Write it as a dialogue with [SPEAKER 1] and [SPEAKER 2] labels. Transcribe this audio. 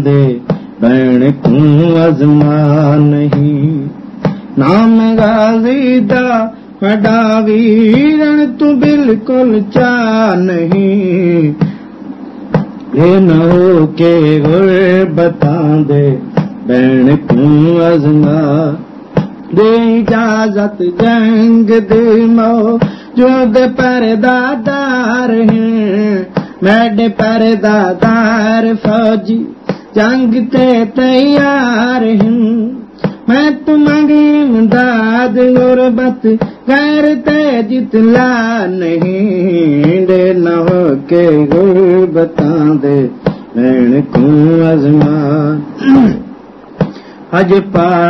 [SPEAKER 1] दे भेण तूं अज़मा नहीं। नाम गाज़ी दा वॾा वीरण तूं बिल्कुलु चा न हो दे भेण तूं अज़मा दे इजाज़त जंग दे मो जो परदादार हैं गुरबत घर ते जितला नहीं दे न हो के गुरबता दे भेण तूं अज़मा। अज पार